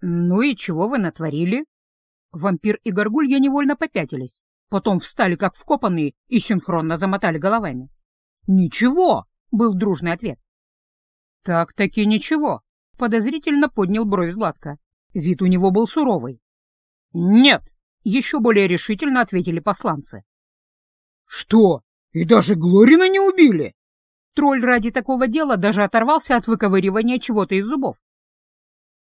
«Ну и чего вы натворили?» Вампир и горгулья невольно попятились, потом встали как вкопанные и синхронно замотали головами. «Ничего!» — был дружный ответ. «Так-таки ничего», — подозрительно поднял бровь Златко. Вид у него был суровый. «Нет», — еще более решительно ответили посланцы. «Что, и даже Глорина не убили?» Тролль ради такого дела даже оторвался от выковыривания чего-то из зубов.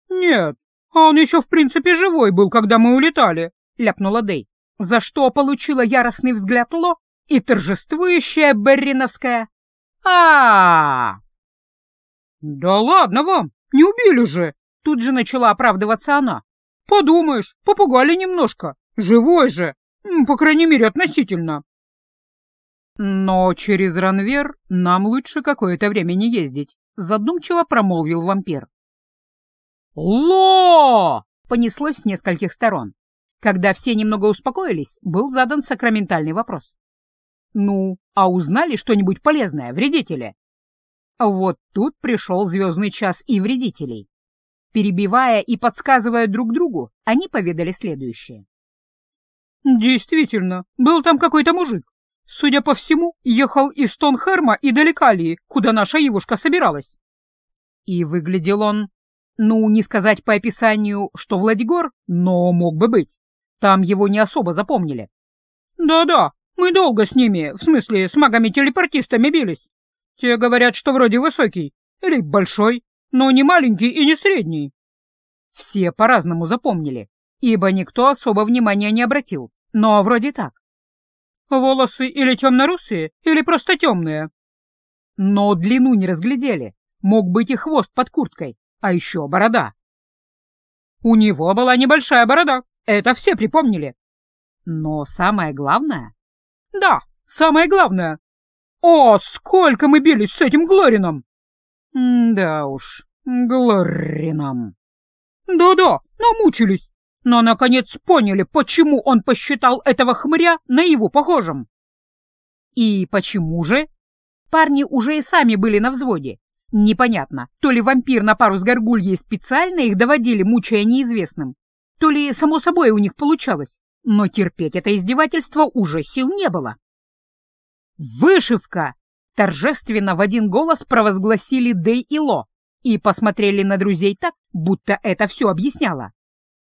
«Нет, а он еще в принципе живой был, когда мы улетали», — ляпнула Дэй, за что получила яростный взгляд Ло и торжествующая Берриновская а, -а, -а «Да ладно вам, не убили же!» Тут же начала оправдываться она. «Подумаешь, попугали немножко. Живой же, по крайней мере, относительно». «Но через Ранвер нам лучше какое-то время не ездить», — задумчиво промолвил вампир. «Ло!» — понеслось с нескольких сторон. Когда все немного успокоились, был задан сакраментальный вопрос. «Ну, а узнали что-нибудь полезное, вредители?» Вот тут пришел звездный час и вредителей. Перебивая и подсказывая друг другу, они поведали следующее. «Действительно, был там какой-то мужик. Судя по всему, ехал из Тонхерма и Далекалии, куда наша Ивушка собиралась. И выглядел он, ну, не сказать по описанию, что Владигор, но мог бы быть. Там его не особо запомнили. Да-да, мы долго с ними, в смысле, с магами-телепортистами бились. Те говорят, что вроде высокий или большой, но не маленький и не средний. Все по-разному запомнили, ибо никто особо внимания не обратил, но вроде так. Волосы или темно-русые, или просто темные. Но длину не разглядели, мог быть и хвост под курткой, а еще борода. У него была небольшая борода, это все припомнили. Но самое главное... Да, самое главное, «О, сколько мы бились с этим Глорином!» «Да уж, Глорином!» «Да-да, намучились, но наконец поняли, почему он посчитал этого хмыря на его похожим». «И почему же?» Парни уже и сами были на взводе. Непонятно, то ли вампир на пару с горгульей специально их доводили, мучая неизвестным, то ли само собой у них получалось, но терпеть это издевательство уже сил не было. «Вышивка!» — торжественно в один голос провозгласили Дэй и Ло и посмотрели на друзей так, будто это все объясняло.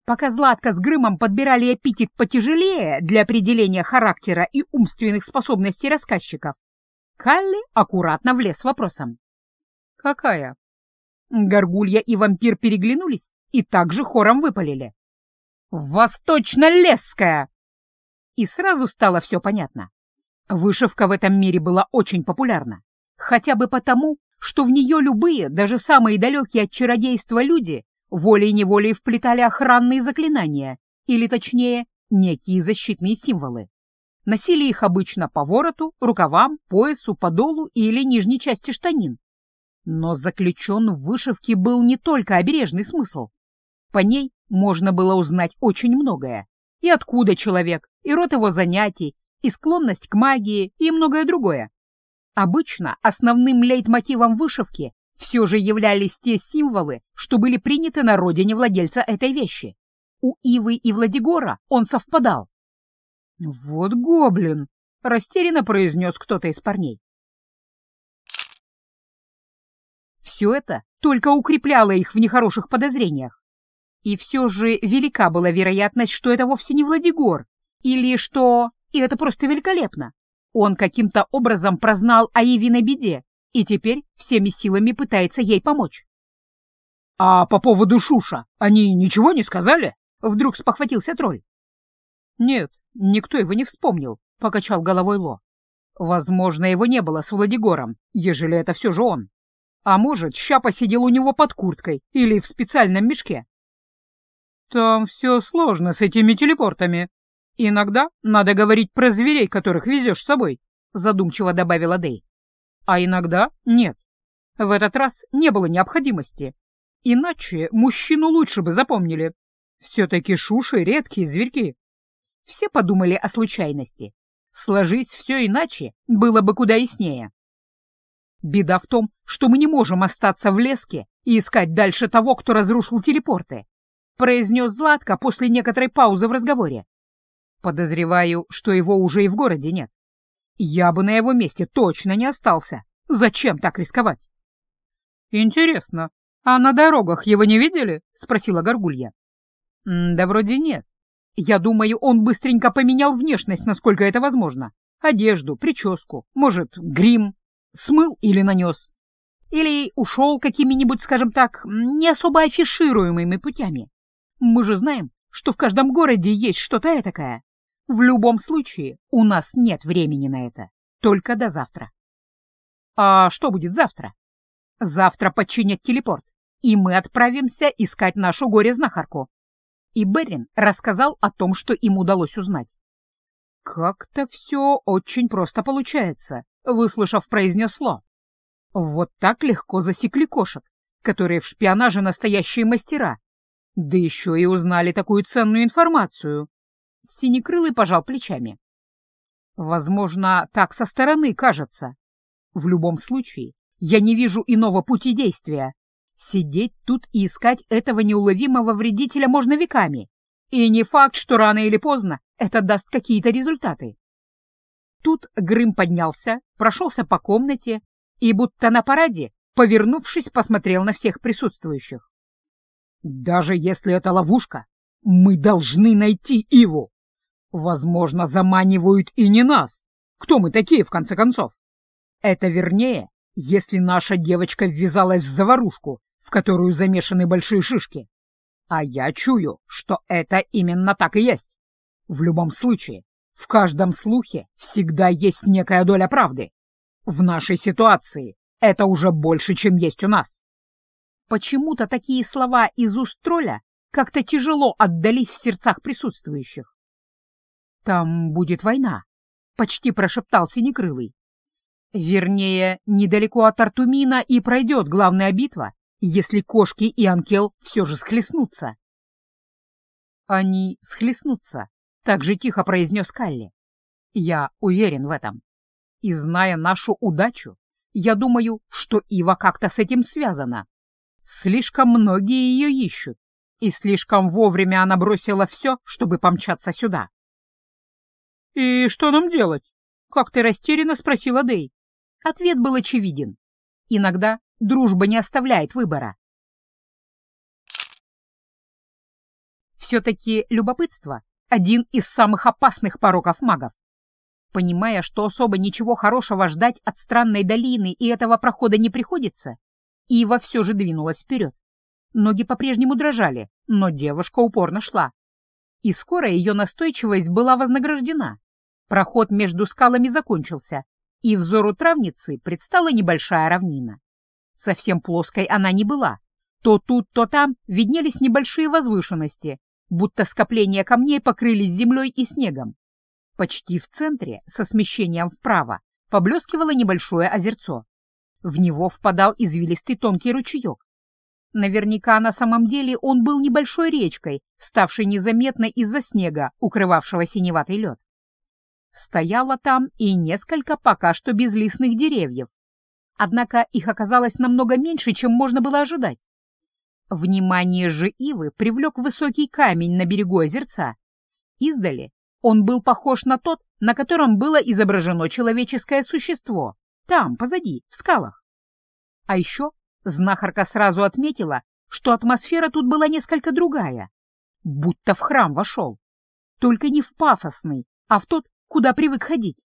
Пока Златка с Грымом подбирали эпитет потяжелее для определения характера и умственных способностей рассказчиков, Калли аккуратно влез вопросом. «Какая?» Горгулья и вампир переглянулись и также хором выпалили. «Восточно-лесская!» И сразу стало все понятно. Вышивка в этом мире была очень популярна, хотя бы потому, что в нее любые, даже самые далекие от чародейства люди, волей-неволей вплетали охранные заклинания, или точнее, некие защитные символы. Носили их обычно по вороту, рукавам, поясу, подолу или нижней части штанин. Но заключен в вышивке был не только обережный смысл. По ней можно было узнать очень многое. И откуда человек, и род его занятий, и склонность к магии, и многое другое. Обычно основным лейтмотивом вышивки все же являлись те символы, что были приняты на родине владельца этой вещи. У Ивы и Владигора он совпадал. «Вот гоблин!» — растерянно произнес кто-то из парней. Все это только укрепляло их в нехороших подозрениях. И все же велика была вероятность, что это вовсе не Владигор, или что и это просто великолепно. Он каким-то образом прознал о Ивиной беде и теперь всеми силами пытается ей помочь. «А по поводу Шуша они ничего не сказали?» — вдруг спохватился тролль. «Нет, никто его не вспомнил», — покачал головой Ло. «Возможно, его не было с Владигором, ежели это все же он. А может, ща сидел у него под курткой или в специальном мешке». «Там все сложно с этими телепортами», «Иногда надо говорить про зверей, которых везешь с собой», — задумчиво добавила Дэй. «А иногда нет. В этот раз не было необходимости. Иначе мужчину лучше бы запомнили. Все-таки шуши — редкие зверьки». Все подумали о случайности. Сложить все иначе было бы куда яснее. Беда в том, что мы не можем остаться в леске и искать дальше того, кто разрушил телепорты. — произнес Златко после некоторой паузы в разговоре. «Подозреваю, что его уже и в городе нет. Я бы на его месте точно не остался. Зачем так рисковать?» «Интересно, а на дорогах его не видели?» — спросила Горгулья. «Да вроде нет. Я думаю, он быстренько поменял внешность, насколько это возможно. Одежду, прическу, может, грим. Смыл или нанес. Или ушел какими-нибудь, скажем так, не особо афишируемыми путями. Мы же знаем, что в каждом городе есть что-то этакое. В любом случае, у нас нет времени на это. Только до завтра. А что будет завтра? Завтра подчинят телепорт, и мы отправимся искать нашу горе-знахарку. И Берин рассказал о том, что им удалось узнать. «Как-то все очень просто получается», — выслушав, произнес Ло. «Вот так легко засекли кошек, которые в шпионаже настоящие мастера, да еще и узнали такую ценную информацию. Синекрылый пожал плечами. Возможно, так со стороны кажется. В любом случае, я не вижу иного пути действия. Сидеть тут и искать этого неуловимого вредителя можно веками. И не факт, что рано или поздно это даст какие-то результаты. Тут Грым поднялся, прошелся по комнате и, будто на параде, повернувшись, посмотрел на всех присутствующих. Даже если это ловушка, мы должны найти Иву. Возможно, заманивают и не нас. Кто мы такие, в конце концов? Это вернее, если наша девочка ввязалась в заварушку, в которую замешаны большие шишки. А я чую, что это именно так и есть. В любом случае, в каждом слухе всегда есть некая доля правды. В нашей ситуации это уже больше, чем есть у нас. Почему-то такие слова из уст тролля как-то тяжело отдались в сердцах присутствующих. «Там будет война», — почти прошептал Синекрылый. «Вернее, недалеко от Артумина и пройдет главная битва, если кошки и Анкел все же схлестнутся». «Они схлестнутся», — так же тихо произнес Калли. «Я уверен в этом. И зная нашу удачу, я думаю, что Ива как-то с этим связана. Слишком многие ее ищут, и слишком вовремя она бросила все, чтобы помчаться сюда. «И что нам делать?» — как ты растерянно спросила Дэй. Ответ был очевиден. Иногда дружба не оставляет выбора. Все-таки любопытство — один из самых опасных пороков магов. Понимая, что особо ничего хорошего ждать от странной долины и этого прохода не приходится, Ива все же двинулась вперед. Ноги по-прежнему дрожали, но девушка упорно шла. И скоро ее настойчивость была вознаграждена. Проход между скалами закончился, и взору травницы предстала небольшая равнина. Совсем плоской она не была. То тут, то там виднелись небольшие возвышенности, будто скопления камней покрылись землей и снегом. Почти в центре, со смещением вправо, поблескивало небольшое озерцо. В него впадал извилистый тонкий ручеек. Наверняка на самом деле он был небольшой речкой, ставшей незаметной из-за снега, укрывавшего синеватый лед. Стояло там и несколько пока что безлистных деревьев. Однако их оказалось намного меньше, чем можно было ожидать. Внимание же Ивы привлек высокий камень на берегу озерца. Издали он был похож на тот, на котором было изображено человеческое существо. Там, позади, в скалах. А еще знахарка сразу отметила, что атмосфера тут была несколько другая. Будто в храм вошел. Только не в пафосный, а в тот, куда привык ходить.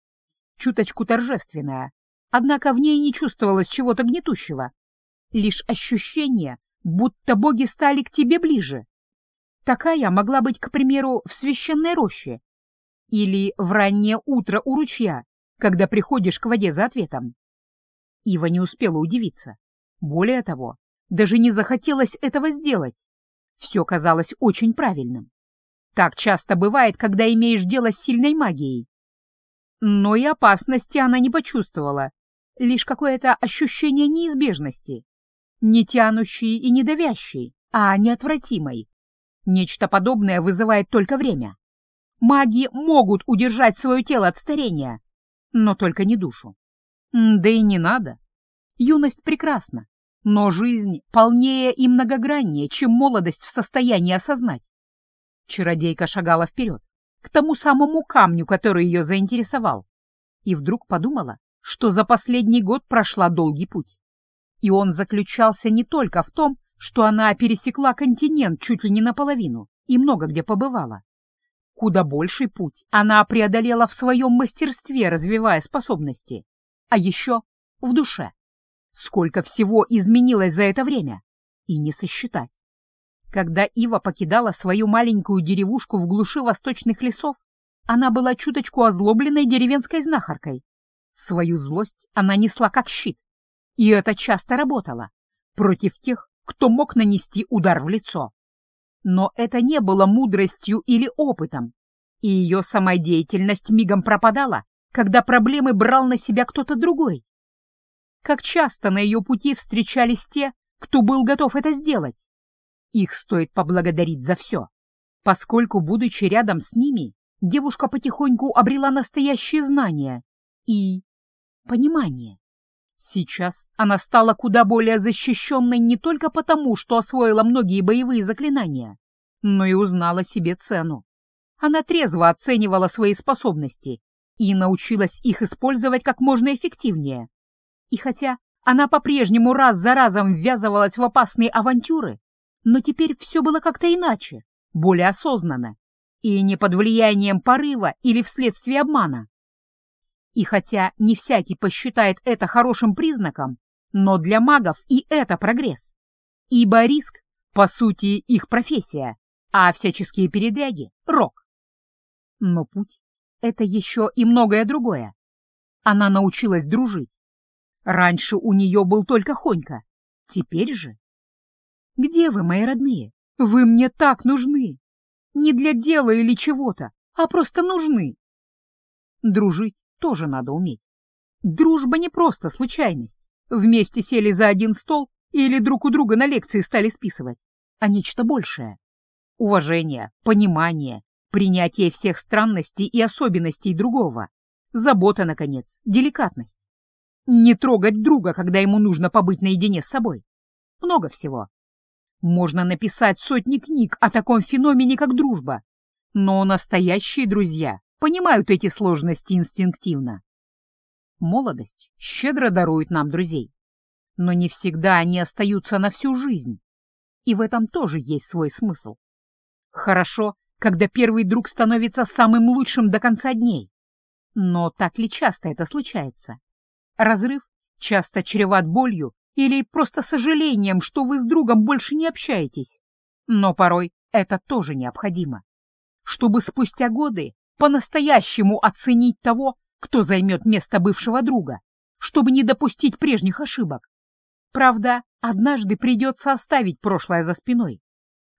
Чуточку торжественная. Однако в ней не чувствовалось чего-то гнетущего. Лишь ощущение, будто боги стали к тебе ближе. Такая могла быть, к примеру, в священной роще. Или в раннее утро у ручья, когда приходишь к воде за ответом. Ива не успела удивиться. Более того, даже не захотелось этого сделать. Все казалось очень правильным. Так часто бывает, когда имеешь дело с сильной магией. Но и опасности она не почувствовала, лишь какое-то ощущение неизбежности, не тянущей и не давящей, а неотвратимой. Нечто подобное вызывает только время. Маги могут удержать свое тело от старения, но только не душу. Да и не надо. Юность прекрасна, Но жизнь полнее и многограннее, чем молодость в состоянии осознать. Чародейка шагала вперед, к тому самому камню, который ее заинтересовал, и вдруг подумала, что за последний год прошла долгий путь. И он заключался не только в том, что она пересекла континент чуть ли не наполовину и много где побывала. Куда больший путь она преодолела в своем мастерстве, развивая способности, а еще в душе. Сколько всего изменилось за это время, и не сосчитать. Когда Ива покидала свою маленькую деревушку в глуши восточных лесов, она была чуточку озлобленной деревенской знахаркой. Свою злость она несла как щит, и это часто работало против тех, кто мог нанести удар в лицо. Но это не было мудростью или опытом, и ее самодеятельность мигом пропадала, когда проблемы брал на себя кто-то другой. Как часто на ее пути встречались те, кто был готов это сделать. Их стоит поблагодарить за все, поскольку, будучи рядом с ними, девушка потихоньку обрела настоящие знания и понимание. Сейчас она стала куда более защищенной не только потому, что освоила многие боевые заклинания, но и узнала себе цену. Она трезво оценивала свои способности и научилась их использовать как можно эффективнее. И хотя она по-прежнему раз за разом ввязывалась в опасные авантюры, но теперь все было как-то иначе, более осознанно, и не под влиянием порыва или вследствие обмана. И хотя не всякий посчитает это хорошим признаком, но для магов и это прогресс. Ибо риск, по сути, их профессия, а всяческие передряги — рок. Но путь — это еще и многое другое. Она научилась дружить, Раньше у нее был только Хонька. Теперь же... Где вы, мои родные? Вы мне так нужны. Не для дела или чего-то, а просто нужны. Дружить тоже надо уметь. Дружба не просто случайность. Вместе сели за один стол или друг у друга на лекции стали списывать, а нечто большее. Уважение, понимание, принятие всех странностей и особенностей другого, забота, наконец, деликатность. Не трогать друга, когда ему нужно побыть наедине с собой. Много всего. Можно написать сотни книг о таком феномене, как дружба. Но настоящие друзья понимают эти сложности инстинктивно. Молодость щедро дарует нам друзей. Но не всегда они остаются на всю жизнь. И в этом тоже есть свой смысл. Хорошо, когда первый друг становится самым лучшим до конца дней. Но так ли часто это случается? Разрыв часто чреват болью или просто сожалением, что вы с другом больше не общаетесь. Но порой это тоже необходимо, чтобы спустя годы по-настоящему оценить того, кто займет место бывшего друга, чтобы не допустить прежних ошибок. Правда, однажды придется оставить прошлое за спиной,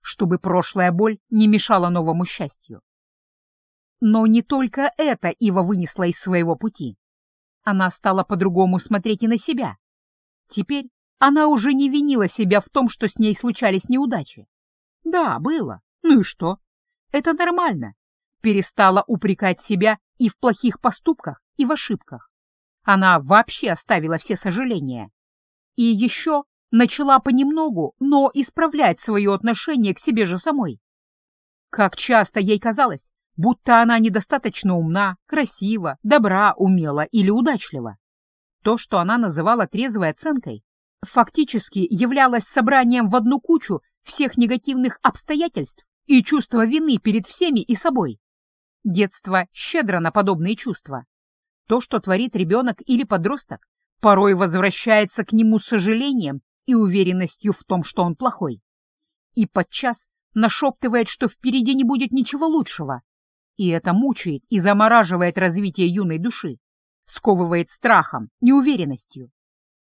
чтобы прошлая боль не мешала новому счастью. Но не только это Ива вынесла из своего пути. Она стала по-другому смотреть и на себя. Теперь она уже не винила себя в том, что с ней случались неудачи. Да, было. Ну и что? Это нормально. Перестала упрекать себя и в плохих поступках, и в ошибках. Она вообще оставила все сожаления. И еще начала понемногу, но исправлять свое отношение к себе же самой. Как часто ей казалось, будто она недостаточно умна, красива, добра, умела или удачлива. То, что она называла трезвой оценкой, фактически являлось собранием в одну кучу всех негативных обстоятельств и чувства вины перед всеми и собой. Детство щедро на подобные чувства. То, что творит ребенок или подросток, порой возвращается к нему сожалением и уверенностью в том, что он плохой. И подчас нашептывает, что впереди не будет ничего лучшего, и это мучает и замораживает развитие юной души, сковывает страхом, неуверенностью.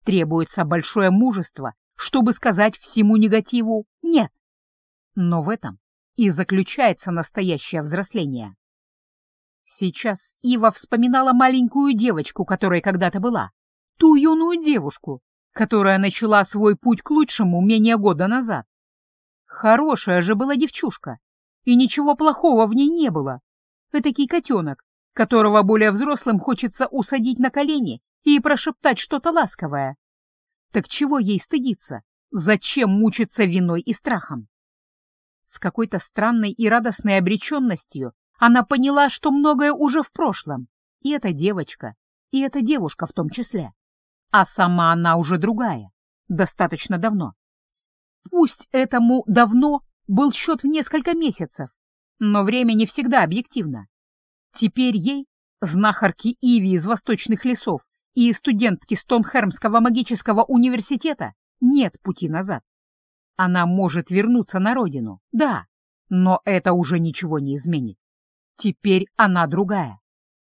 Требуется большое мужество, чтобы сказать всему негативу «нет». Но в этом и заключается настоящее взросление. Сейчас Ива вспоминала маленькую девочку, которой когда-то была, ту юную девушку, которая начала свой путь к лучшему менее года назад. Хорошая же была девчушка, и ничего плохого в ней не было, этакий котенок, которого более взрослым хочется усадить на колени и прошептать что-то ласковое. Так чего ей стыдиться? Зачем мучиться виной и страхом? С какой-то странной и радостной обреченностью она поняла, что многое уже в прошлом. И эта девочка, и эта девушка в том числе. А сама она уже другая, достаточно давно. Пусть этому давно был счет в несколько месяцев, но время не всегда объективно. Теперь ей, знахарке Иви из восточных лесов и студентке Стонхермского магического университета, нет пути назад. Она может вернуться на родину, да, но это уже ничего не изменит. Теперь она другая.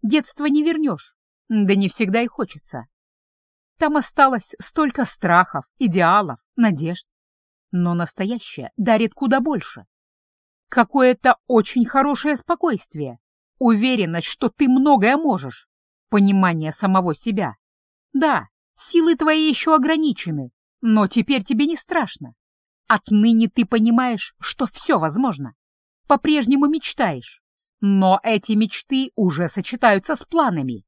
Детство не вернешь, да не всегда и хочется. Там осталось столько страхов, идеалов, надежд. Но настоящее дарит куда больше. Какое-то очень хорошее спокойствие, уверенность, что ты многое можешь, понимание самого себя. Да, силы твои еще ограничены, но теперь тебе не страшно. Отныне ты понимаешь, что все возможно. По-прежнему мечтаешь. Но эти мечты уже сочетаются с планами.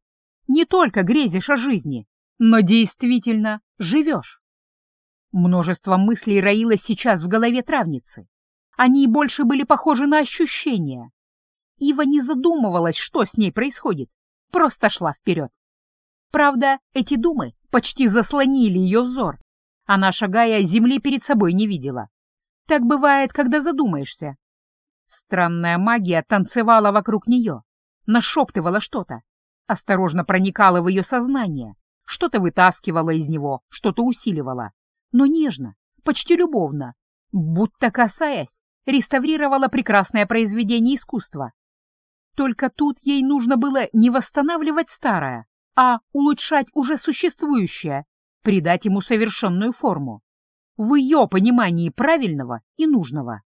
Не только грезишь о жизни, но действительно живешь. Множество мыслей роилось сейчас в голове травницы. Они больше были похожи на ощущения. Ива не задумывалась, что с ней происходит, просто шла вперед. Правда, эти думы почти заслонили ее взор, она, шагая, земли перед собой не видела. Так бывает, когда задумаешься. Странная магия танцевала вокруг нее, нашептывала что-то, осторожно проникала в ее сознание, что-то вытаскивала из него, что-то усиливала, но нежно, почти любовно, будто касаясь, реставрировала прекрасное произведение искусства. Только тут ей нужно было не восстанавливать старое, а улучшать уже существующее, придать ему совершенную форму, в ее понимании правильного и нужного.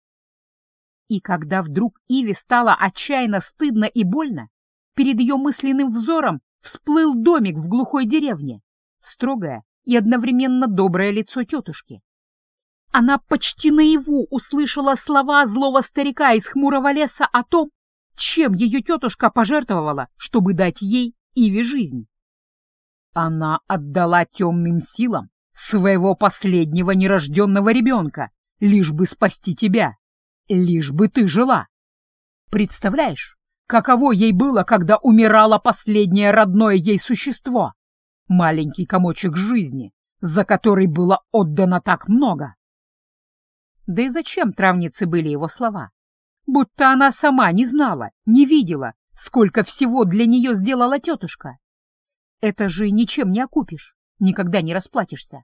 И когда вдруг Иве стало отчаянно стыдно и больно, перед ее мысленным взором всплыл домик в глухой деревне, строгое и одновременно доброе лицо тетушки. Она почти наяву услышала слова злого старика из хмурого леса о том, чем ее тетушка пожертвовала, чтобы дать ей Иве жизнь. Она отдала темным силам своего последнего нерожденного ребенка, лишь бы спасти тебя, лишь бы ты жила. Представляешь, каково ей было, когда умирало последнее родное ей существо, маленький комочек жизни, за который было отдано так много. Да и зачем травнице были его слова? Будто она сама не знала, не видела, сколько всего для нее сделала тетушка. Это же ничем не окупишь, никогда не расплатишься.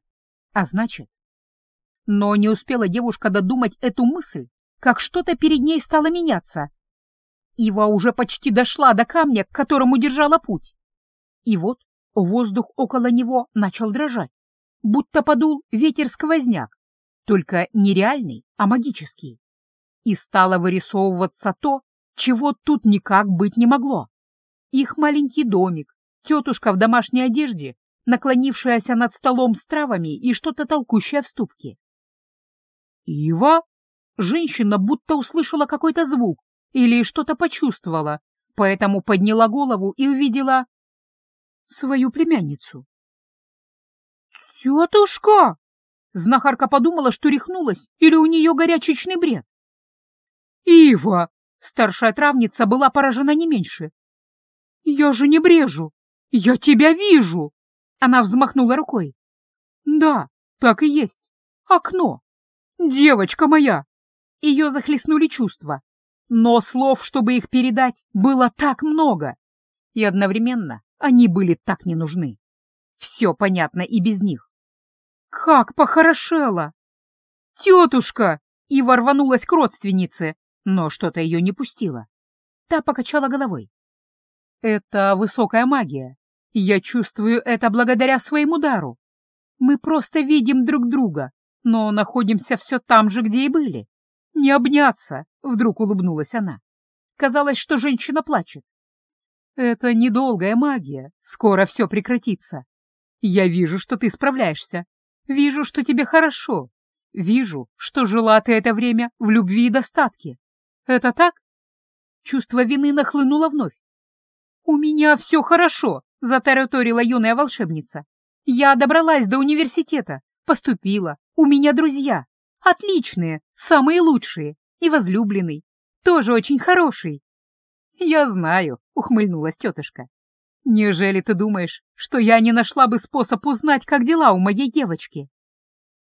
А значит... Но не успела девушка додумать эту мысль, как что-то перед ней стало меняться. Ива уже почти дошла до камня, к которому держала путь. И вот воздух около него начал дрожать, будто подул ветер-сквозняк, только не реальный, а магический. И стало вырисовываться то, чего тут никак быть не могло. Их маленький домик, Тетушка в домашней одежде, наклонившаяся над столом с травами и что-то толкущая в ступке. «Ива?» Женщина будто услышала какой-то звук или что-то почувствовала, поэтому подняла голову и увидела свою племянницу. «Тетушка!» Знахарка подумала, что рехнулась или у нее горячечный бред. «Ива!» Старшая травница была поражена не меньше. «Я же не брежу! «Я тебя вижу!» Она взмахнула рукой. «Да, так и есть. Окно. Девочка моя!» Ее захлестнули чувства. Но слов, чтобы их передать, было так много. И одновременно они были так не нужны. Все понятно и без них. «Как похорошела!» «Тетушка!» Ива рванулась к родственнице, но что-то ее не пустило. Та покачала головой. «Это высокая магия. Я чувствую это благодаря своему дару. Мы просто видим друг друга, но находимся все там же, где и были. Не обняться, — вдруг улыбнулась она. Казалось, что женщина плачет. Это недолгая магия, скоро все прекратится. Я вижу, что ты справляешься. Вижу, что тебе хорошо. Вижу, что жила ты это время в любви и достатке. Это так? Чувство вины нахлынуло вновь. У меня все хорошо, — затараторила юная волшебница. «Я добралась до университета, поступила, у меня друзья. Отличные, самые лучшие. И возлюбленный, тоже очень хороший. Я знаю, ухмыльнулась тетушка. Неужели ты думаешь, что я не нашла бы способ узнать, как дела у моей девочки?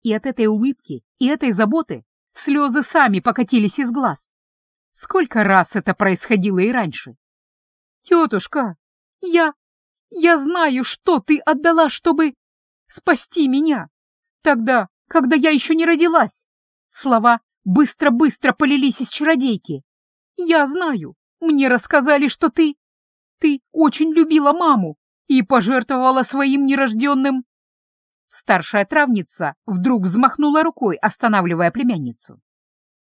И от этой улыбки, и этой заботы слезы сами покатились из глаз. Сколько раз это происходило и раньше? Тетушка, я... я знаю, что ты отдала, чтобы спасти меня. Тогда, когда я еще не родилась. Слова быстро-быстро полились из чародейки. Я знаю, мне рассказали, что ты... Ты очень любила маму и пожертвовала своим нерожденным... Старшая травница вдруг взмахнула рукой, останавливая племянницу.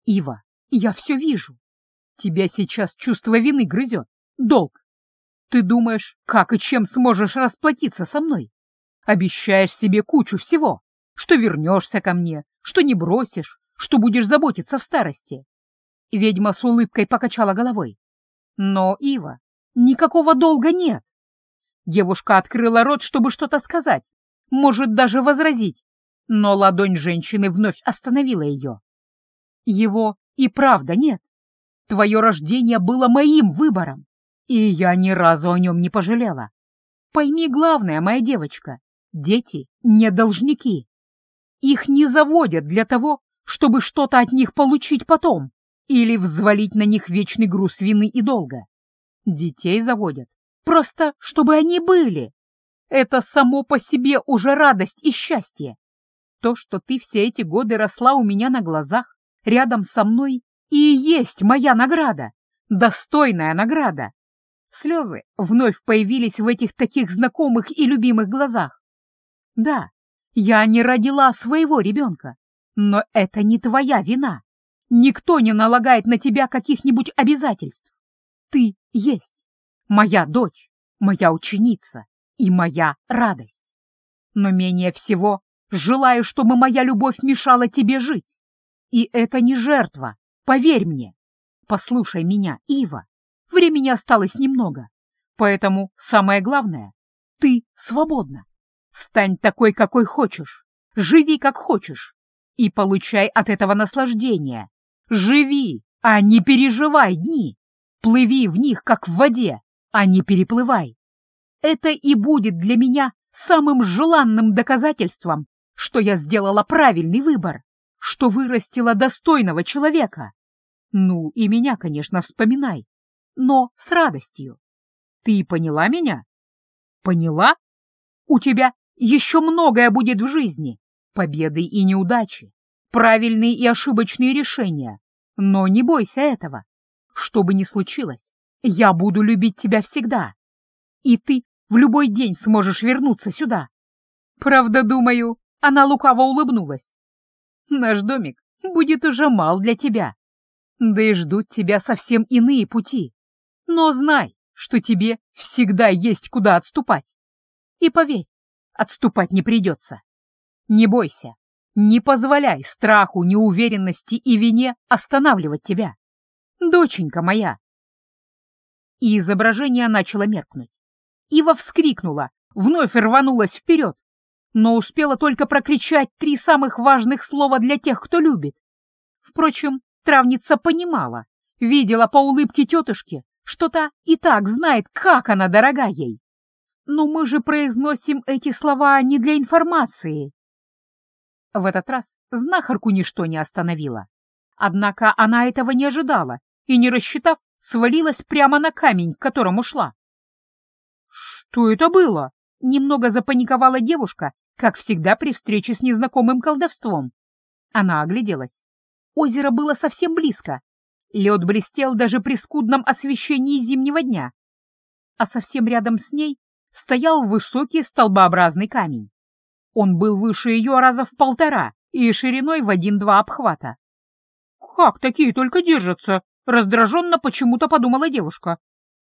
«Ива, я все вижу. Тебя сейчас чувство вины грызет. Долг. Ты думаешь, как и чем сможешь расплатиться со мной? Обещаешь себе кучу всего, что вернешься ко мне, что не бросишь, что будешь заботиться в старости. Ведьма с улыбкой покачала головой. Но, Ива, никакого долга нет. Девушка открыла рот, чтобы что-то сказать, может даже возразить, но ладонь женщины вновь остановила ее. Его и правда нет. Твое рождение было моим выбором, и я ни разу о нем не пожалела. Пойми главное, моя девочка, дети не должники. Их не заводят для того, чтобы что-то от них получить потом или взвалить на них вечный груз вины и долга. Детей заводят просто, чтобы они были. Это само по себе уже радость и счастье. То, что ты все эти годы росла у меня на глазах, рядом со мной, и есть моя награда, достойная награда. Слезы вновь появились в этих таких знакомых и любимых глазах. Да, я не родила своего ребенка, но это не твоя вина. Никто не налагает на тебя каких-нибудь обязательств. Ты есть моя дочь, моя ученица и моя радость. Но менее всего желаю, чтобы моя любовь мешала тебе жить. И это не жертва, Поверь мне. Послушай меня, Ива. Времени осталось немного. Поэтому самое главное — ты свободна. Стань такой, какой хочешь. Живи, как хочешь. И получай от этого наслаждение. Живи, а не переживай дни. Плыви в них, как в воде, а не переплывай. Это и будет для меня самым желанным доказательством, что я сделала правильный выбор что вырастила достойного человека. Ну, и меня, конечно, вспоминай, но с радостью. Ты поняла меня? Поняла? У тебя еще многое будет в жизни, победы и неудачи, правильные и ошибочные решения. Но не бойся этого. Что бы ни случилось, я буду любить тебя всегда. И ты в любой день сможешь вернуться сюда. Правда, думаю, она лукаво улыбнулась. Наш домик будет уже мал для тебя. Да и ждут тебя совсем иные пути. Но знай, что тебе всегда есть куда отступать. И поверь, отступать не придется. Не бойся, не позволяй страху, неуверенности и вине останавливать тебя. Доченька моя. И изображение начало меркнуть. Ива вскрикнула, вновь рванулась вперед, но успела только прокричать три самых важных слова для тех, кто любит. Впрочем, травница понимала, видела по улыбке тетушки, что та и так знает, как она дорога ей. Но мы же произносим эти слова не для информации. В этот раз знахарку ничто не остановило. Однако она этого не ожидала и, не рассчитав, свалилась прямо на камень, к которому шла. «Что это было?» — немного запаниковала девушка как всегда при встрече с незнакомым колдовством. Она огляделась. Озеро было совсем близко. Лед блестел даже при скудном освещении зимнего дня. А совсем рядом с ней стоял высокий столбообразный камень. Он был выше ее раза в полтора и шириной в один-два обхвата. «Как такие только держатся?» — раздраженно почему-то подумала девушка.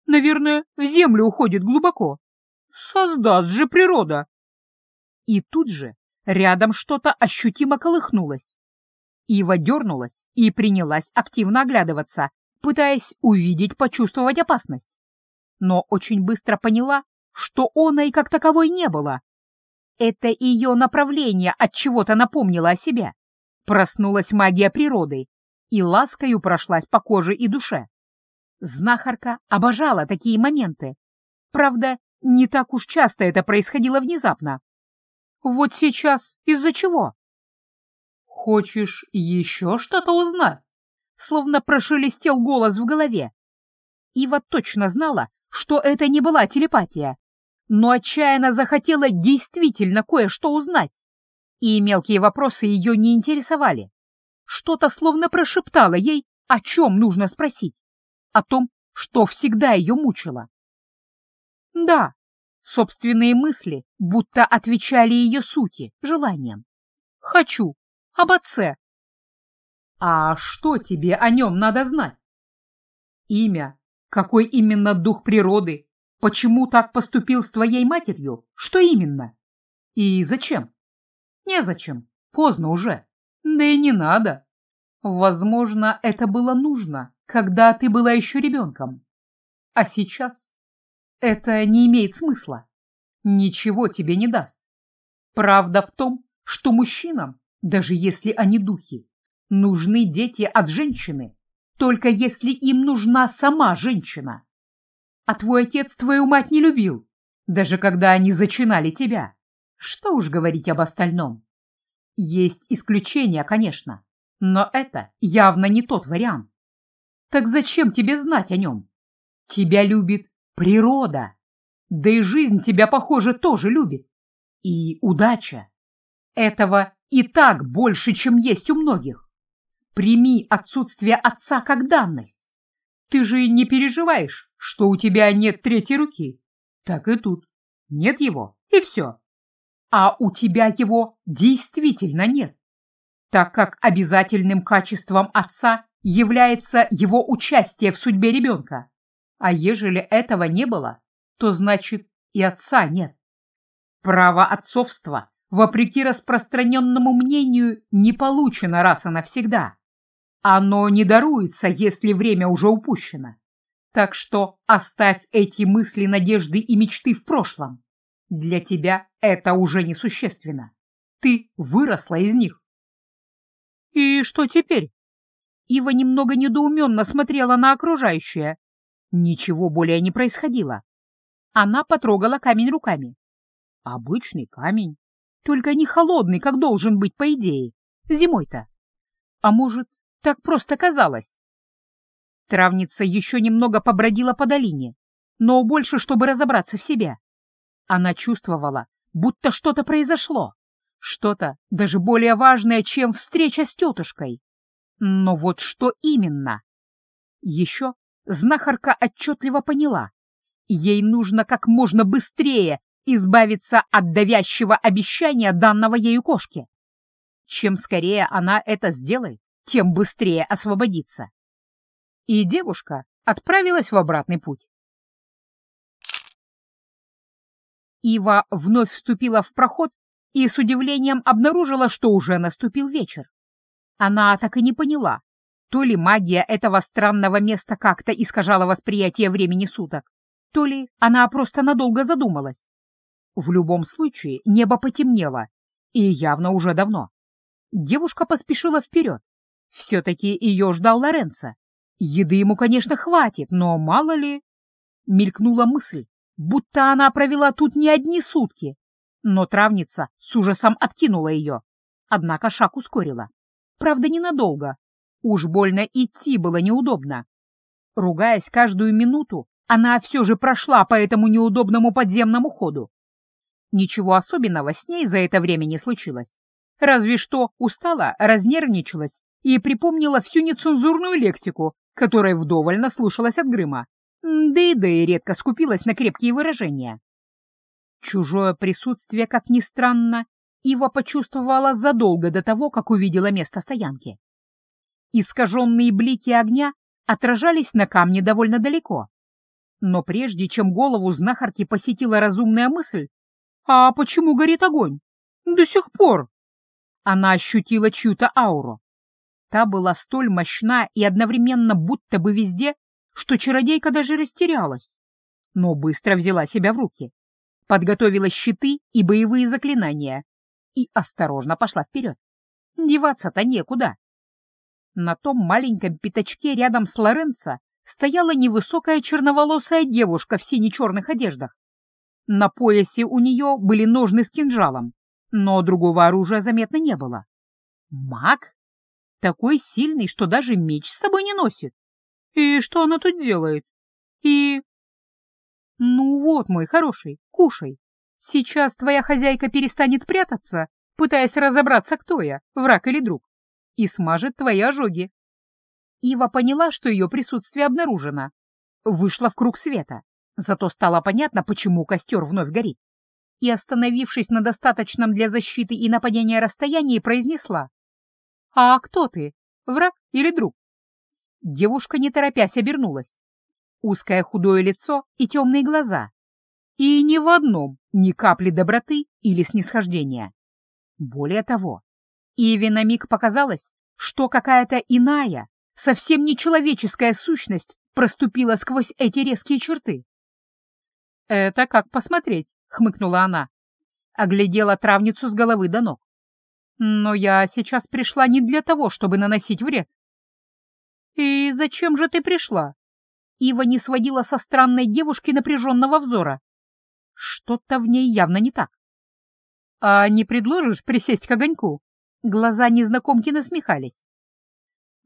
«Наверное, в землю уходит глубоко. Создаст же природа!» И тут же рядом что-то ощутимо колыхнулось. Ива дернулась и принялась активно оглядываться, пытаясь увидеть, почувствовать опасность. Но очень быстро поняла, что она и как таковой не было. Это ее направление от чего-то напомнило о себе. Проснулась магия природы и ласкою прошлась по коже и душе. Знахарка обожала такие моменты. Правда, не так уж часто это происходило внезапно. Вот сейчас из-за чего? Хочешь еще что-то узнать? Словно прошелестел голос в голове. Ива точно знала, что это не была телепатия, но отчаянно захотела действительно кое-что узнать. И мелкие вопросы ее не интересовали. Что-то словно прошептало ей, о чем нужно спросить. О том, что всегда ее мучило. Да, собственные мысли будто отвечали ее сути, желаниям. «Хочу. Об отце». «А что тебе о нем надо знать?» «Имя. Какой именно дух природы Почему так поступил с твоей матерью? Что именно? И зачем? Незачем. Поздно уже. Да и не надо. Возможно, это было нужно, когда ты была еще ребенком. А сейчас это не имеет смысла. Ничего тебе не даст. Правда в том, что мужчинам, даже если они духи, нужны дети от женщины, только если им нужна сама женщина. А твой отец твою мать не любил, даже когда они зачинали тебя. Что уж говорить об остальном. Есть исключения, конечно, но это явно не тот вариант. Так зачем тебе знать о нем? Тебя любит природа. Да и жизнь тебя, похоже, тоже любит. И удача. Этого и так больше, чем есть у многих. Прими отсутствие отца как данность. Ты же не переживаешь, что у тебя нет третьей руки. Так и тут. Нет его, и все. А у тебя его действительно нет, так как обязательным качеством отца является его участие в судьбе ребенка. А ежели этого не было, то значит и отца нет. Право отцовства, вопреки распространенному мнению, не получено раз и навсегда. Оно не даруется, если время уже упущено. Так что оставь эти мысли, надежды и мечты в прошлом. Для тебя это уже несущественно. Ты выросла из них. И что теперь? Ива немного недоуменно смотрела на окружающее. Ничего более не происходило. Она потрогала камень руками. Обычный камень, только не холодный, как должен быть, по идее. Зимой-то. А может, так просто казалось? Травница еще немного побродила по долине, но больше, чтобы разобраться в себе. Она чувствовала, будто что-то произошло, что-то даже более важное, чем встреча с тетушкой. Но вот что именно? Еще знахарка отчетливо поняла. Ей нужно как можно быстрее избавиться от давящего обещания данного ею кошке. Чем скорее она это сделает, тем быстрее освободится и девушка отправилась в обратный путь. Ива вновь вступила в проход и с удивлением обнаружила, что уже наступил вечер. Она так и не поняла, то ли магия этого странного места как-то искажала восприятие времени суток, то ли она просто надолго задумалась. В любом случае небо потемнело, и явно уже давно. Девушка поспешила вперед. Все-таки ее ждал Лоренцо, Еды ему, конечно, хватит, но мало ли... Мелькнула мысль, будто она провела тут не одни сутки. Но травница с ужасом откинула ее. Однако шаг ускорила. Правда, ненадолго. Уж больно идти было неудобно. Ругаясь каждую минуту, она все же прошла по этому неудобному подземному ходу. Ничего особенного с ней за это время не случилось. Разве что устала, разнервничалась и припомнила всю нецензурную лексику, которая вдоволь наслушалась от Грыма, да и да и редко скупилась на крепкие выражения. Чужое присутствие, как ни странно, Ива почувствовала задолго до того, как увидела место стоянки. Искаженные блики огня отражались на камне довольно далеко. Но прежде чем голову знахарки посетила разумная мысль, «А почему горит огонь? До сих пор!» Она ощутила чью-то ауру. Та была столь мощна и одновременно будто бы везде, что чародейка даже растерялась. Но быстро взяла себя в руки. подготовила щиты и боевые заклинания и осторожно пошла вперед. Деваться-то некуда. На том маленьком пятачке рядом с Лоренцо стояла невысокая черноволосая девушка в сине-черных одеждах. На поясе у нее были ножны с кинжалом, но другого оружия заметно не было. Маг? Такой сильный, что даже меч с собой не носит. И что она тут делает? И... Ну вот, мой хороший, кушай. Сейчас твоя хозяйка перестанет прятаться, пытаясь разобраться, кто я, враг или друг, и смажет твои ожоги. Ива поняла, что ее присутствие обнаружено. Вышла в круг света, зато стало понятно, почему костер вновь горит. И, остановившись на достаточном для защиты и нападения расстоянии, произнесла. «А кто ты? Враг или друг?» Девушка, не торопясь, обернулась. Узкое худое лицо и темные глаза. И ни в одном ни капли доброты или снисхождения. Более того, Иве на миг показалось, что какая-то иная, совсем нечеловеческая сущность проступила сквозь эти резкие черты. «Это как посмотреть», — хмыкнула она. Оглядела травницу с головы до ног. «Но я сейчас пришла не для того, чтобы наносить вред». «И зачем же ты пришла?» Ива не сводила со странной девушки напряженного взора. Что-то в ней явно не так. «А не предложишь присесть к огоньку?» Глаза незнакомки насмехались.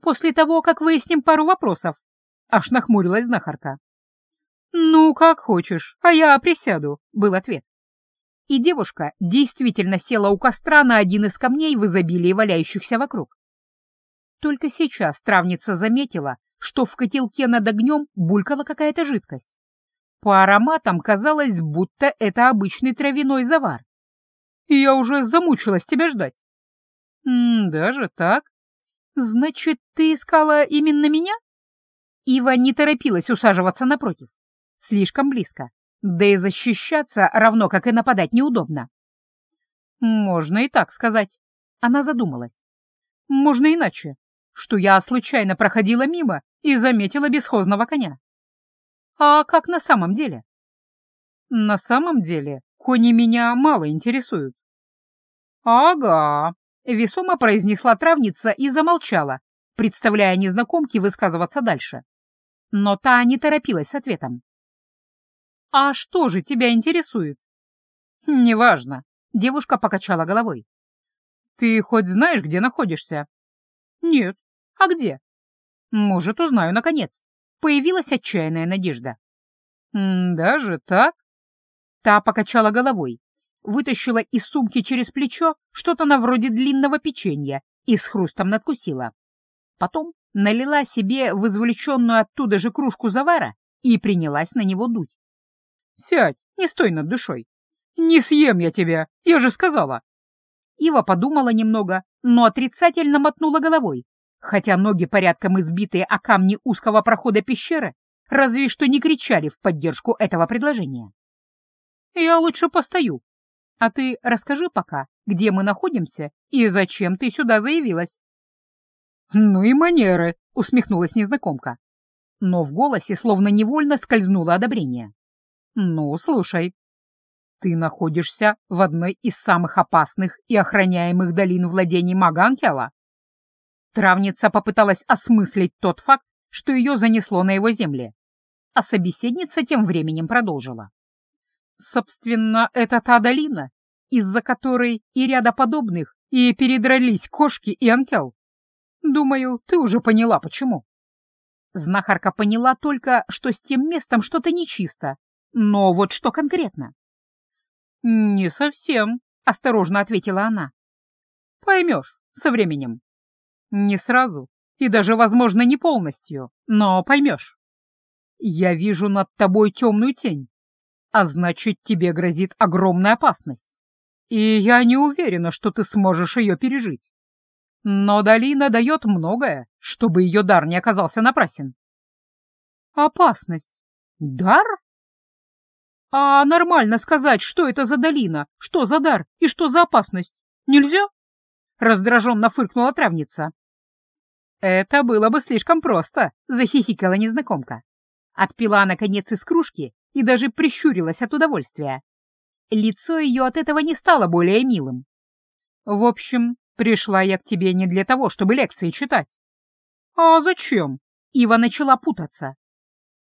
«После того, как выясним пару вопросов», — аж нахмурилась знахарка. «Ну, как хочешь, а я присяду», — был ответ. И девушка действительно села у костра на один из камней в изобилии валяющихся вокруг. Только сейчас травница заметила, что в котелке над огнем булькала какая-то жидкость. По ароматам казалось, будто это обычный травяной завар. Я уже замучилась тебя ждать. М даже так? Значит, ты искала именно меня? Ива не торопилась усаживаться напротив. Слишком близко. Да и защищаться, равно как и нападать, неудобно. Можно и так сказать. Она задумалась. Можно иначе, что я случайно проходила мимо и заметила бесхозного коня. А как на самом деле? На самом деле кони меня мало интересуют. Ага, весомо произнесла травница и замолчала, представляя незнакомке высказываться дальше. Но та не торопилась с ответом. «А что же тебя интересует?» «Неважно», — девушка покачала головой. «Ты хоть знаешь, где находишься?» «Нет. А где?» «Может, узнаю, наконец» появилась отчаянная надежда. «Даже так?» Та покачала головой, вытащила из сумки через плечо что-то на вроде длинного печенья и с хрустом надкусила. Потом налила себе в извлеченную оттуда же кружку завара и принялась на него дуть. «Сядь, не стой над душой. Не съем я тебя, я же сказала». Ива подумала немного, но отрицательно мотнула головой, хотя ноги порядком избитые о камни узкого прохода пещеры разве что не кричали в поддержку этого предложения. «Я лучше постою, а ты расскажи пока, где мы находимся и зачем ты сюда заявилась». «Ну и манеры», — усмехнулась незнакомка. Но в голосе словно невольно скользнуло одобрение. «Ну, слушай, ты находишься в одной из самых опасных и охраняемых долин владений Маганкела. Травница попыталась осмыслить тот факт, что ее занесло на его земле, а собеседница тем временем продолжила. Собственно, это та долина, из-за которой и ряда подобных и передрались кошки и анкел. Думаю, ты уже поняла, почему. Знахарка поняла только, что с тем местом что-то нечисто, но вот что конкретно. «Не совсем», — осторожно ответила она. «Поймешь со временем». Не сразу и даже, возможно, не полностью, но поймешь. Я вижу над тобой темную тень, а значит, тебе грозит огромная опасность. И я не уверена, что ты сможешь ее пережить. Но долина дает многое, чтобы ее дар не оказался напрасен. Опасность? Дар? А нормально сказать, что это за долина, что за дар и что за опасность, нельзя? Раздраженно фыркнула травница. «Это было бы слишком просто», — захихикала незнакомка. Отпила, наконец, из кружки и даже прищурилась от удовольствия. Лицо ее от этого не стало более милым. В общем, пришла я к тебе не для того, чтобы лекции читать. А зачем? Ива начала путаться.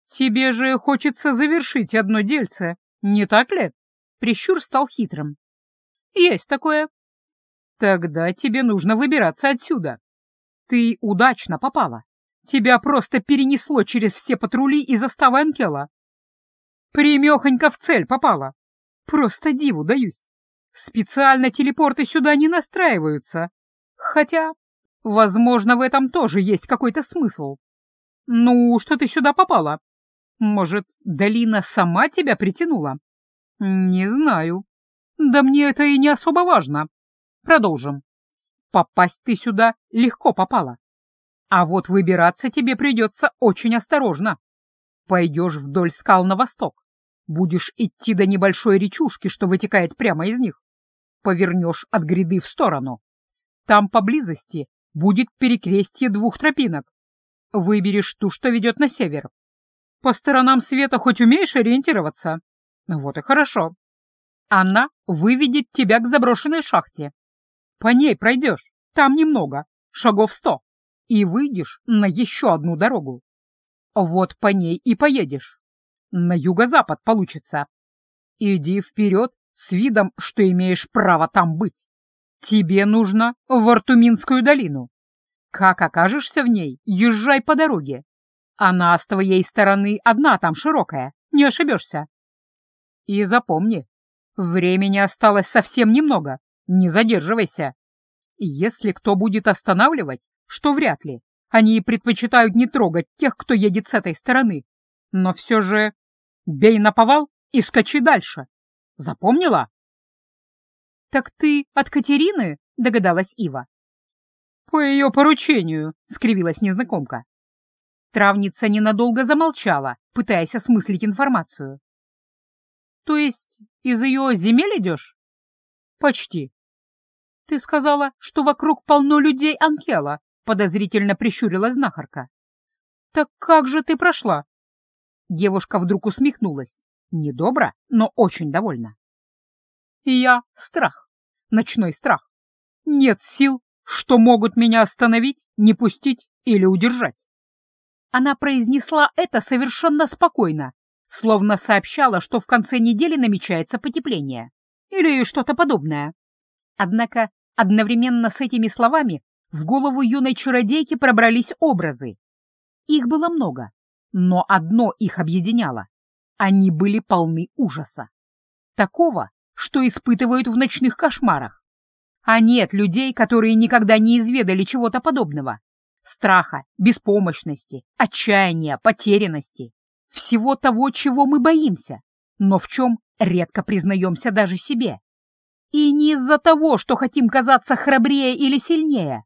Тебе же хочется завершить одно дельце, не так ли? Прищур стал хитрым. Есть такое. Тогда тебе нужно выбираться отсюда. Ты удачно попала. Тебя просто перенесло через все патрули и заставы Анкела. Примехонько в цель попала. Просто диву даюсь. Специально телепорты сюда не настраиваются. Хотя, возможно, в этом тоже есть какой-то смысл. Ну, что ты сюда попала? Может, долина сама тебя притянула? Не знаю. Да мне это и не особо важно. Продолжим. Попасть ты сюда легко попала. А вот выбираться тебе придется очень осторожно. Пойдешь вдоль скал на восток. Будешь идти до небольшой речушки, что вытекает прямо из них. Повернешь от гряды в сторону. Там поблизости будет перекрестье двух тропинок. Выберешь ту, что ведет на север. По сторонам света хоть умеешь ориентироваться? Вот и хорошо. Она выведет тебя к заброшенной шахте. По ней пройдешь, там немного, шагов сто, и выйдешь на еще одну дорогу. Вот по ней и поедешь. На юго-запад получится. Иди вперед с видом, что имеешь право там быть. Тебе нужно в Артуминскую долину. Как окажешься в ней, езжай по дороге. Она с твоей стороны одна там широкая, не ошибешься. И запомни, времени осталось совсем немного, не задерживайся. Если кто будет останавливать, что вряд ли, они предпочитают не трогать тех, кто едет с этой стороны, но все же бей на повал и скачи дальше. Запомнила? «Так ты от Катерины?» — догадалась Ива. «По ее поручению», — скривилась незнакомка. Травница ненадолго замолчала, пытаясь осмыслить информацию. «То есть из ее земель идешь?» «Почти». «Ты сказала, что вокруг полно людей Анкела», — подозрительно прищурила знахарка. «Так как же ты прошла?» Девушка вдруг усмехнулась. Недобро, но очень довольна. Я — страх. Ночной страх. Нет сил, что могут меня остановить, не пустить или удержать. Она произнесла это совершенно спокойно, словно сообщала, что в конце недели намечается потепление или что-то подобное. Однако одновременно с этими словами в голову юной чародейки пробрались образы. Их было много, но одно их объединяло. Они были полны ужаса. Такого, что испытывают в ночных кошмарах. А нет людей, которые никогда не изведали чего-то подобного. Страха, беспомощности, отчаяния, потерянности. Всего того, чего мы боимся, но в чем редко признаемся даже себе. И не из-за того, что хотим казаться храбрее или сильнее,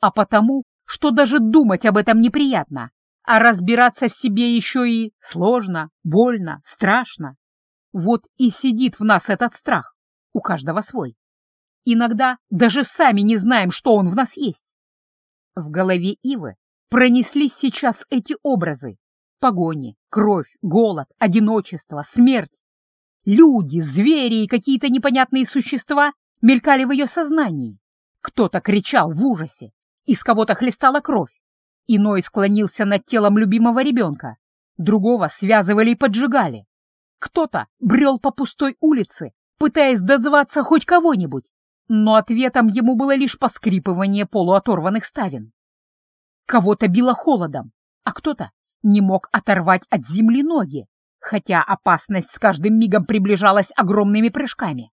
а потому, что даже думать об этом неприятно а разбираться в себе еще и сложно, больно, страшно. Вот и сидит в нас этот страх, у каждого свой. Иногда даже сами не знаем, что он в нас есть. В голове Ивы пронеслись сейчас эти образы. Погони, кровь, голод, одиночество, смерть. Люди, звери и какие-то непонятные существа мелькали в ее сознании. Кто-то кричал в ужасе, из кого-то хлестала кровь. Иной склонился над телом любимого ребенка, другого связывали и поджигали. Кто-то брел по пустой улице, пытаясь дозваться хоть кого-нибудь, но ответом ему было лишь поскрипывание полуоторванных ставен. Кого-то било холодом, а кто-то не мог оторвать от земли ноги, хотя опасность с каждым мигом приближалась огромными прыжками.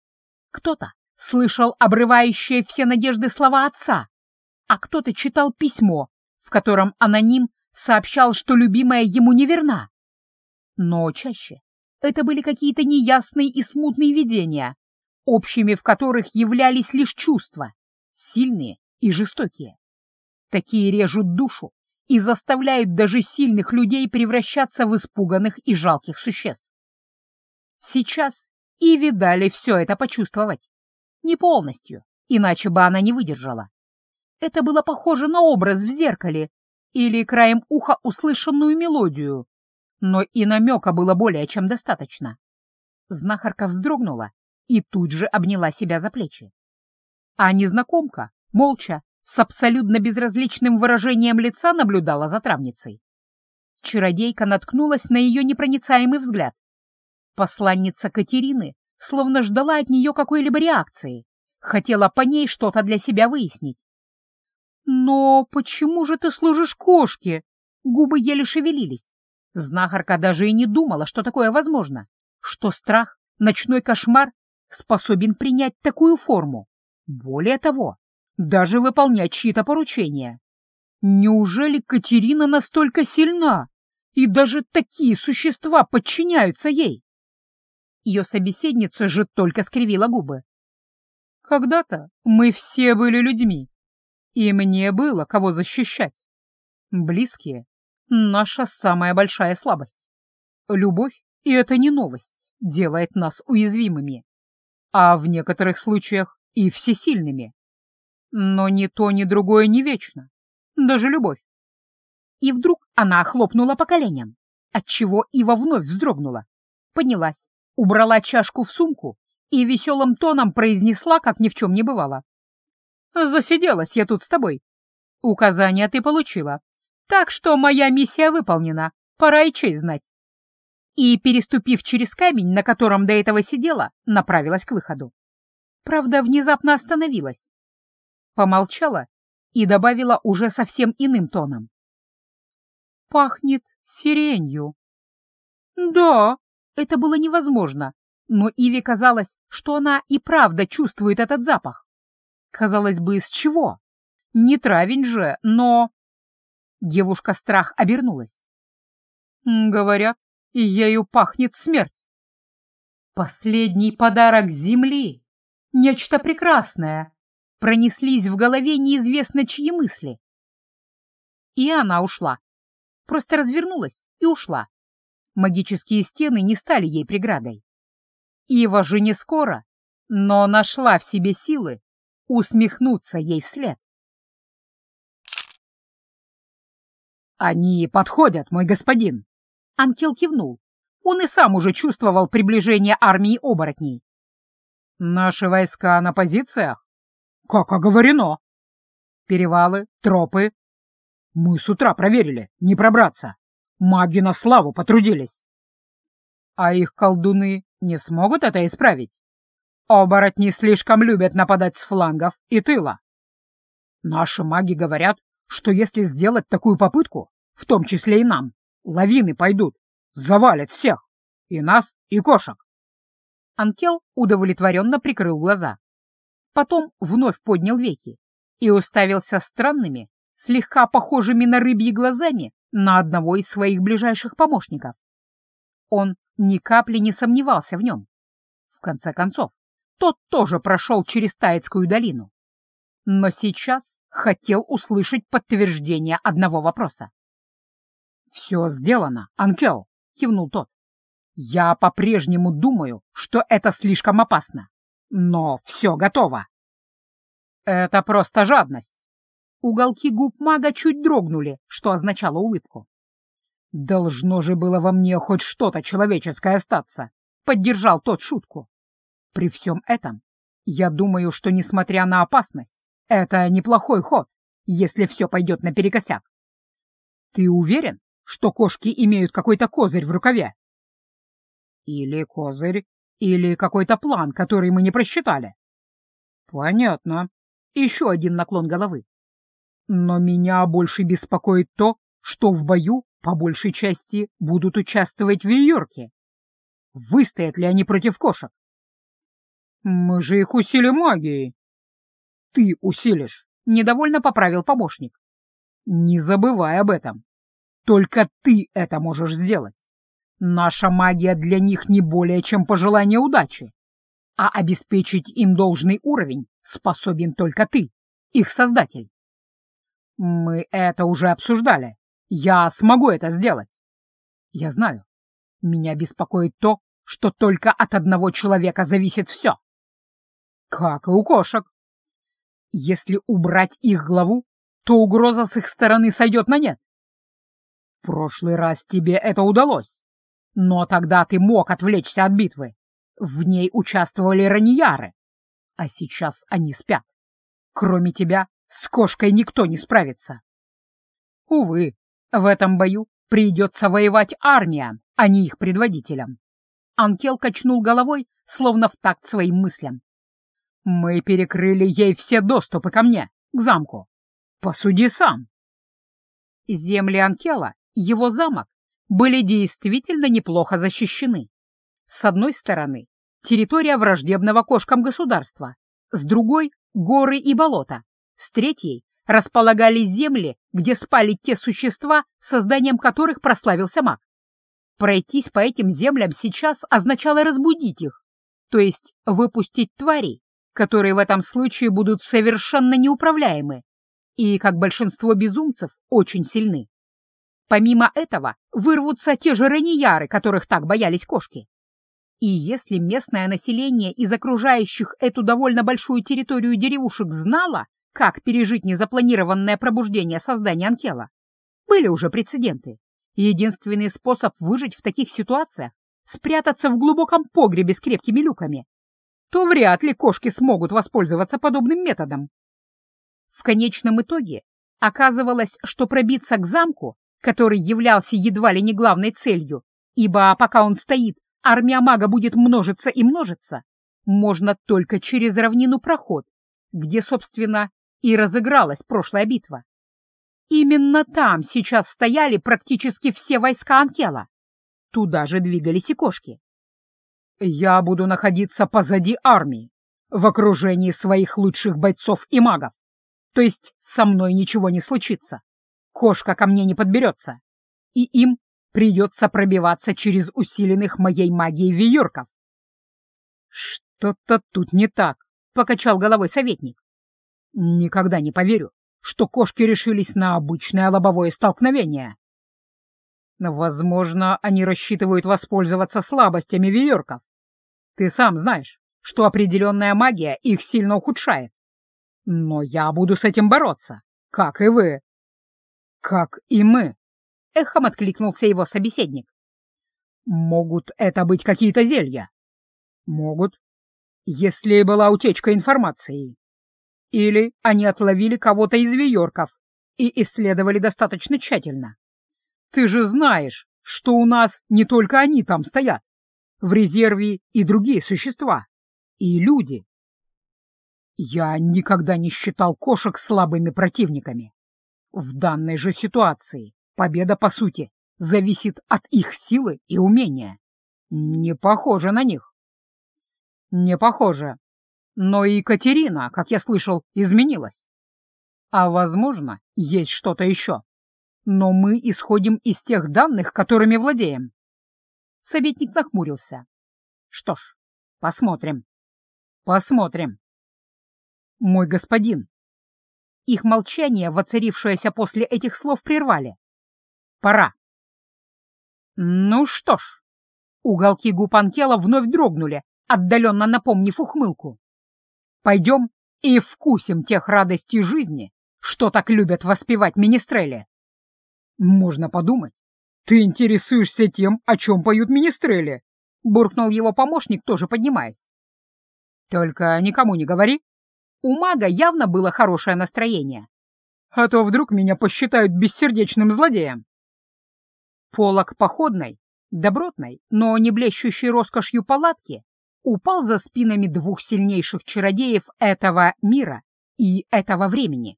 Кто-то слышал обрывающие все надежды слова отца, а кто-то читал письмо, в котором аноним сообщал, что любимая ему неверна. Но чаще это были какие-то неясные и смутные видения, общими в которых являлись лишь чувства, сильные и жестокие. Такие режут душу и заставляют даже сильных людей превращаться в испуганных и жалких существ. Сейчас и видали все это почувствовать. Не полностью, иначе бы она не выдержала. Это было похоже на образ в зеркале или краем уха услышанную мелодию, но и намека было более чем достаточно. Знахарка вздрогнула и тут же обняла себя за плечи. А незнакомка, молча, с абсолютно безразличным выражением лица наблюдала за травницей. Чародейка наткнулась на ее непроницаемый взгляд. Посланница Катерины словно ждала от нее какой-либо реакции, хотела по ней что-то для себя выяснить. «Но почему же ты служишь кошке?» Губы еле шевелились. Знахарка даже и не думала, что такое возможно, что страх, ночной кошмар способен принять такую форму. Более того, даже выполнять чьи-то поручения. Неужели Катерина настолько сильна, и даже такие существа подчиняются ей? Ее собеседница же только скривила губы. Когда-то мы все были людьми, и мне было кого защищать. Близкие — наша самая большая слабость. Любовь, и это не новость, делает нас уязвимыми, а в некоторых случаях и всесильными. Но ни то, ни другое не вечно, даже любовь. И вдруг она хлопнула по коленям, отчего Ива вновь вздрогнула, поднялась, убрала чашку в сумку и веселым тоном произнесла, как ни в чем не бывало. «Засиделась я тут с тобой. Указания ты получила, так что моя миссия выполнена, пора и честь знать». И, переступив через камень, на котором до этого сидела, направилась к выходу. Правда, внезапно остановилась. Помолчала и добавила уже совсем иным тоном. «Пахнет сиренью». «Да, это было невозможно, но Иве казалось, что она и правда чувствует этот запах. Казалось бы, с чего? Не травень же, но... Девушка страх обернулась. Говорят, ею пахнет смерть. Последний подарок земли. Нечто прекрасное. Пронеслись в голове неизвестно чьи мысли. И она ушла. Просто развернулась и ушла. Магические стены не стали ей преградой. Ива же не скоро, но нашла в себе силы усмехнуться ей вслед. «Они подходят, мой господин!» Анкел кивнул. Он и сам уже чувствовал приближение армии оборотней. «Наши войска на позициях?» «Как оговорено!» «Перевалы, тропы?» «Мы с утра проверили, не пробраться. Маги на славу потрудились!» «А их колдуны не смогут это исправить?» «Оборотни слишком любят нападать с флангов и тыла. Наши маги говорят, что если сделать такую попытку, в том числе и нам, лавины пойдут, завалят всех, и нас, и кошек. Анкел удовлетворенно прикрыл глаза. Потом вновь поднял веки и уставился странными, слегка похожими на рыбьи глазами на одного из своих ближайших помощников. Он ни капли не сомневался в нем. В конце концов, тот тоже прошел через Таицкую долину но сейчас хотел услышать подтверждение одного вопроса. «Все сделано, Анкел», — кивнул тот. «Я по-прежнему думаю, что это слишком опасно, но все готово». «Это просто жадность». Уголки губ мага чуть дрогнули, что означало улыбку. «Должно же было во мне хоть что-то человеческое остаться», — поддержал тот шутку. «При всем этом я думаю, что, несмотря на опасность, это неплохой ход, если все пойдет наперекосяк. Ты уверен, что кошки имеют какой-то козырь в рукаве? Или козырь, или какой-то план, который мы не просчитали. Понятно. Еще один наклон головы. Но меня больше беспокоит то, что в бою, по большей части, будут участвовать в Нью-Йорке. Выстоят ли они против кошек? Мы же их усилим магией ты усилишь», — недовольно поправил помощник. «Не забывай об этом. Только ты это можешь сделать. Наша магия для них не более чем пожелание удачи, а обеспечить им должный уровень способен только ты, их создатель. Мы это уже обсуждали. Я смогу это сделать. Я знаю. Меня беспокоит то, что только от одного человека зависит все. Как и у кошек. Если убрать их главу, то угроза с их стороны сойдет на нет. Прошлый раз тебе это удалось, но тогда ты мог отвлечься от битвы. В ней участвовали раньяры, а сейчас они спят. Кроме тебя, с кошкой никто не справится. Увы, в этом бою придется воевать армиям, а не их предводителям. Анкел качнул головой, словно в такт своим мыслям. Мы перекрыли ей все доступы ко мне, к замку. Посуди сам. Земли Анкела, его замок, были действительно неплохо защищены. С одной стороны, территория враждебного кошкам государства, с другой — горы и болота, с третьей располагались земли, где спали те существа, созданием которых прославился маг. Пройтись по этим землям сейчас означало разбудить их, то есть выпустить тварей, которые в этом случае будут совершенно неуправляемы и, как большинство безумцев, очень сильны. Помимо этого вырвутся те же раньяры, которых так боялись кошки. И если местное население из окружающих эту довольно большую территорию деревушек знало, как пережить незапланированное пробуждение создания Анкела, были уже прецеденты. Единственный способ выжить в таких ситуациях — спрятаться в глубоком погребе с крепкими люками. То вряд ли кошки смогут воспользоваться подобным методом. В конечном итоге оказывалось, что пробиться к замку который являлся едва ли не главной целью, ибо пока он стоит, армия мага будет множиться и множиться, можно только через равнину проход, где, собственно, и разыгралась прошлая битва. Именно там сейчас стояли практически все войска Анкела. Туда же двигались и кошки. «Я буду находиться позади армии, в окружении своих лучших бойцов и магов. То есть со мной ничего не случится кошка ко мне не подберется, и им придется пробиваться через усиленных моей магией веерков. «Что-то тут не так», — покачал головой советник. «Никогда не поверю, что кошки решились на обычное лобовое столкновение. Возможно, они рассчитывают воспользоваться слабостями веерков. Ты сам знаешь, что определенная магия их сильно ухудшает. Но я буду с этим бороться, как и вы. «Как и мы», — эхом откликнулся его собеседник. «Могут это быть какие-то зелья?» «Могут, если была утечка информации. Или они отловили кого-то из веерков и исследовали достаточно тщательно. Ты же знаешь, что у нас не только они там стоят. В резерве и другие существа. И люди. Я никогда не считал кошек слабыми противниками. В данной же ситуации победа, по сути, зависит от их силы и умения. Не похоже на них. Не похоже. Но и Екатерина, как я слышал, изменилась. А, возможно, есть что-то еще. Но мы исходим из тех данных, которыми владеем. Советник нахмурился. Что ж, посмотрим. Посмотрим. Мой господин, их молчание, воцарившееся после этих слов, прервали. «Пора». «Ну что ж». Уголки губ Анкела вновь дрогнули, отдаленно напомнив ухмылку. «Пойдем и вкусим тех радостей жизни, что так любят воспевать министрели». «Можно подумать, ты интересуешься тем, о чем поют министрели», — буркнул его помощник, тоже поднимаясь. «Только никому не говори, у мага явно было хорошее настроение. А то вдруг меня посчитают бессердечным злодеем. Полок походной, добротной, но не блещущей роскошью палатки упал за спинами двух сильнейших чародеев этого мира и этого времени.